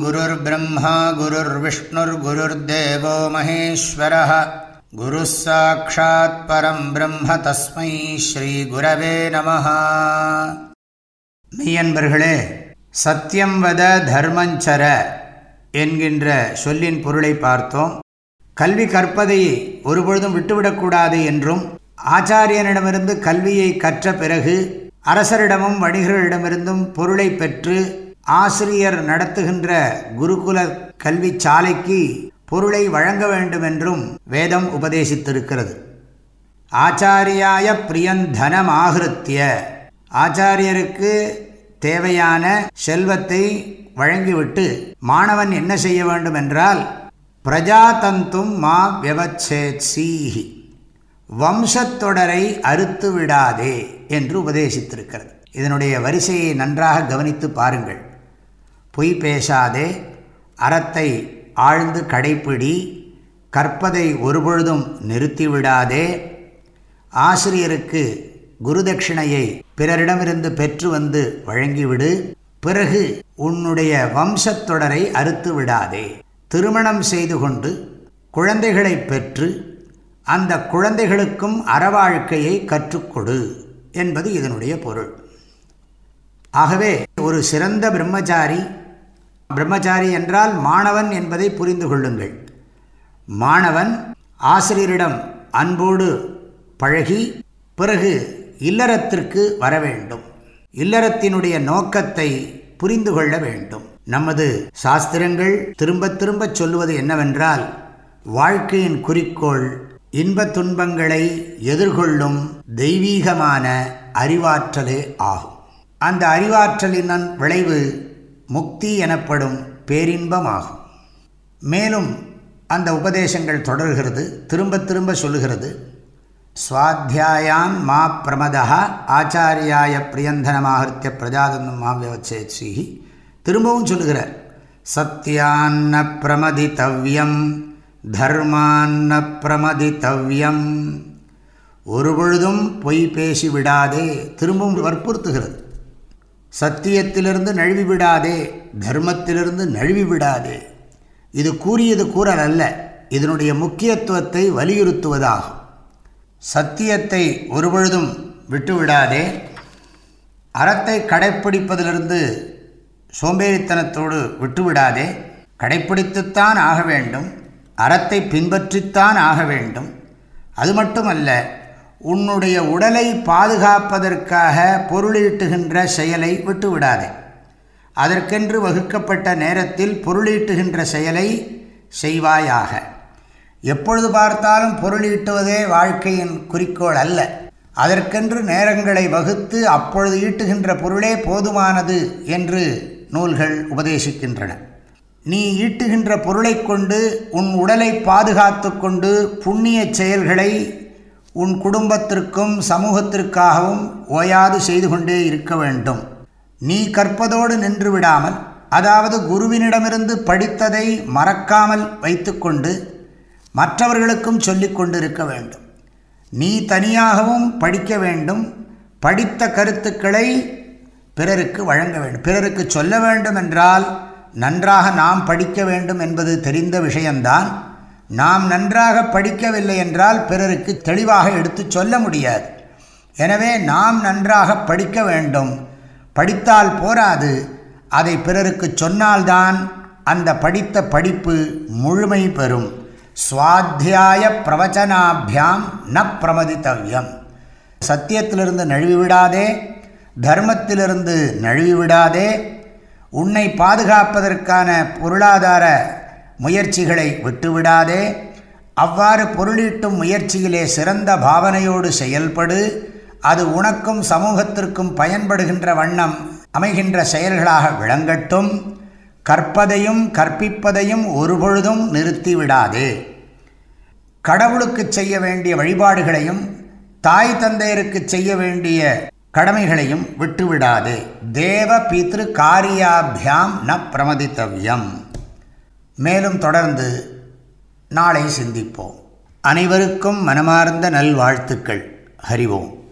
गुरुर्ब्रह्मा गुरुर्विष्णुर्गुरुर्देवो महेश्वरः गुरुः साक्षात् परम् ब्रह्म तस्मै श्रीगुरवे नमः மெய்யன்பர்களே சத்தியம் வத தர்மஞ்சர என்கின்ற சொல்லின் பொருளை பார்த்தோம் கல்வி கற்பதை ஒருபொழுதும் விட்டுவிடக்கூடாது என்றும் ஆச்சாரியனிடமிருந்து கல்வியை கற்ற பிறகு அரசரிடமும் வணிகர்களிடமிருந்தும் பொருளை பெற்று ஆசிரியர் நடத்துகின்ற குருகுல கல்வி சாலைக்கு பொருளை வழங்க வேண்டும் என்றும் வேதம் உபதேசித்திருக்கிறது. ஆச்சாரியாய பிரியந்தனம் ஆகிருத்திய. ஆச்சாரியருக்கு தேவையான செல்வத்தை வழங்கிவிட்டு மாணவன் என்ன செய்ய வேண்டும் என்றால் பிரஜாதந்தும் மா வியவச்சேத் வம்சத்தொடரை அறுத்து விடாதே என்று உபதேசித்திருக்கிறது. இதனுடைய வரிசையை நன்றாக கவனித்து பாருங்கள். பொய் பேசாதே. அறத்தை ஆழ்ந்து கடைப்பிடி கற்பதை ஒருபொழுதும் நிறுத்திவிடாதே. ஆசிரியருக்கு குருதட்சிணையை பிறரிடமிருந்து பெற்று வந்து வழங்கிவிடு. பிறகு உன்னுடைய வம்சத்தொடரை அறுத்து விடாதே. திருமணம் செய்து கொண்டு குழந்தைகளை பெற்று அந்த குழந்தைகளுக்கும் அறவாழ்க்கையை கற்றுக்கொடு என்பது இதனுடைய பொருள். ஆகவே ஒரு சிறந்த பிரம்மச்சாரி பிரம்மச்சாரி என்றால் மாணவன் என்பதை புரிந்து கொள்ளுங்கள். மாணவன் ஆசிரியரிடம் அன்போடு பழகி பிறகு இல்லறத்திற்கு வர வேண்டும். இல்லறத்தினுடைய நோக்கத்தை புரிந்து கொள்ள வேண்டும். நமது சாஸ்திரங்கள் திரும்ப திரும்ப சொல்லுவது என்னவென்றால் வாழ்க்கையின் குறிக்கோள் இன்ப துன்பங்களை எதிர்கொள்ளும் தெய்வீகமான அறிவாற்றலே ஆகும். அந்த அறிவாற்றலின் விளைவு முக்தி எனப்படும் பேரின்பமாகும். மேலும் அந்த உபதேசங்கள் தொடர்கிறது திரும்ப திரும்ப சொல்லுகிறது. சுவாத்தியாயான் மா பிரமதா ஆச்சாரியாய பிரியந்தனமாகிருத்திய பிரஜாதந்தம் மா வியவச்சேத்ஸி திரும்பவும் சொல்லுகிறார். சத்தியான்ன பிரமதித்தவ்யம் தர்மான்ன பிரமதித்தவ்யம் ஒரு பொழுதும் பொய் பேசி விடாதே திரும்பவும் வற்புறுத்துகிறது. சத்தியத்திலிருந்து நழுவி விடாதே தர்மத்திலிருந்து நழுவி விடாதே இது கூறியது கூறல் அல்ல இதனுடைய முக்கியத்துவத்தை வலியுறுத்துவதாகும். சத்தியத்தை ஒருபொழுதும் விட்டுவிடாதே. அறத்தை கடைப்பிடிப்பதிலிருந்து சோம்பேறித்தனத்தோடு விட்டுவிடாதே. கடைப்பிடித்துத்தான் ஆக வேண்டும் அறத்தை பின்பற்றித்தான் ஆக வேண்டும். அது மட்டுமல்ல உன்னுடைய உடலை பாதுகாப்பதற்காக பொருளீட்டுகின்ற செயலை விட்டுவிடாதே. அதற்கென்று வகுக்கப்பட்ட நேரத்தில் பொருளீட்டுகின்ற செயலை செய்வாயாக. எப்பொழுது பார்த்தாலும் பொருளீட்டுவதே வாழ்க்கையின் குறிக்கோள் அல்ல. அதற்கென்று நேரங்களை வகுத்து அப்பொழுது ஈட்டுகின்ற பொருளே போதுமானது என்று நூல்கள் உபதேசிக்கின்றன. நீ ஈட்டுகின்ற பொருளை கொண்டு உன் உடலை பாதுகாத்து கொண்டு புண்ணிய செயல்களை உன் குடும்பத்திற்கும் சமூகத்திற்காகவும் ஓயாது செய்து கொண்டே இருக்க வேண்டும். நீ கற்பதோடு நின்று விடாமல் அதாவது குருவினிடமிருந்து படித்ததை மறக்காமல் வைத்துக்கொண்டு மற்றவர்களுக்கும் சொல்லிக் கொண்டிருக்க வேண்டும். நீ தனியாகவும் படிக்க வேண்டும். படித்த கருத்துக்களை பிறருக்கு வழங்க வேண்டும். பிறருக்கு சொல்ல வேண்டும் என்றால் நன்றாக நாம் படிக்க வேண்டும் என்பது தெரிந்த விஷயம்தான். நாம் நன்றாக படிக்கவில்லை என்றால் பிறருக்கு தெளிவாக எடுத்து சொல்ல முடியாது. எனவே நாம் நன்றாக படிக்க வேண்டும். படித்தால் போராது. அதை பிறருக்கு சொன்னால்தான் அந்த படித்த படிப்பு முழுமை பெறும். சுவாத்தியாய பிரவச்சனாபியாம் ந பிரமதித்தவ்யம். சத்தியத்திலிருந்து நழுவிவிடாதே தர்மத்திலிருந்து நழுவிவிடாதே உன்னை பாதுகாப்பதற்கான பொருளாதார முயற்சிகளை விட்டுவிடாதே. அவ்வாறு பொருளீட்டும் முயற்சியிலே சிறந்த பாவனையோடு செயல்படு. அது உனக்கும் சமூகத்திற்கும் பயன்படுகின்ற வண்ணம் அமைகின்ற செயல்களாக விளங்கட்டும். கற்பதையும் கற்பிப்பதையும் ஒருபொழுதும் நிறுத்திவிடாதே. கடவுளுக்கு செய்ய வேண்டிய வழிபாடுகளையும் தாய் தந்தையருக்கு செய்ய வேண்டிய கடமைகளையும் விட்டுவிடாது. தேவ பித்ரு காரியாபியாம் ந பிரமதித்தவ்யம். மேலும் தொடர்ந்து நாளை சிந்திப்போம். அனைவருக்கும் மனமார்ந்த நல்வாழ்த்துக்கள். ஹரிவோம்